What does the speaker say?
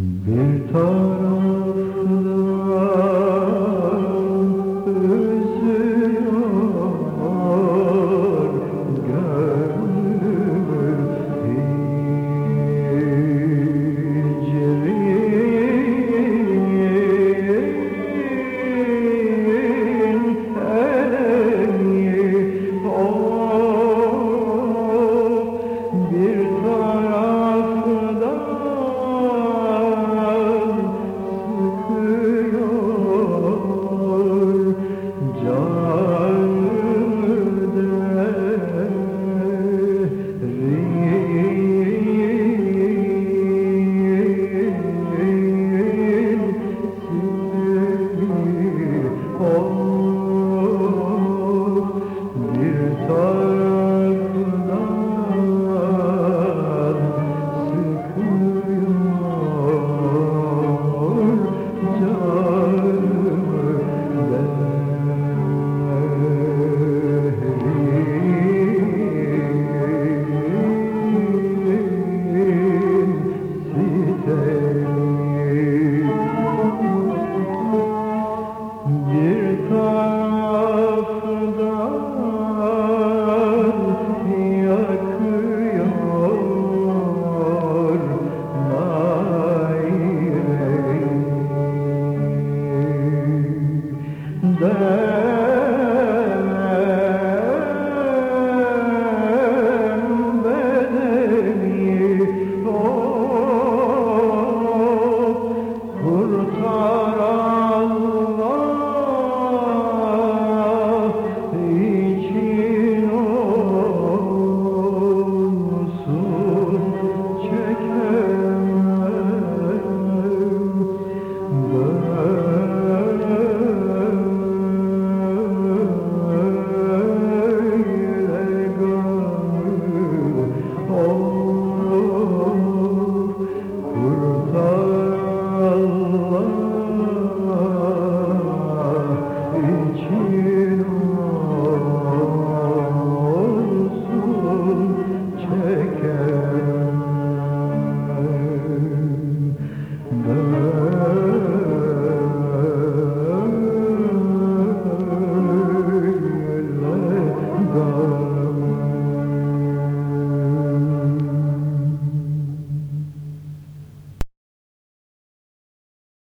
Bir taraf you.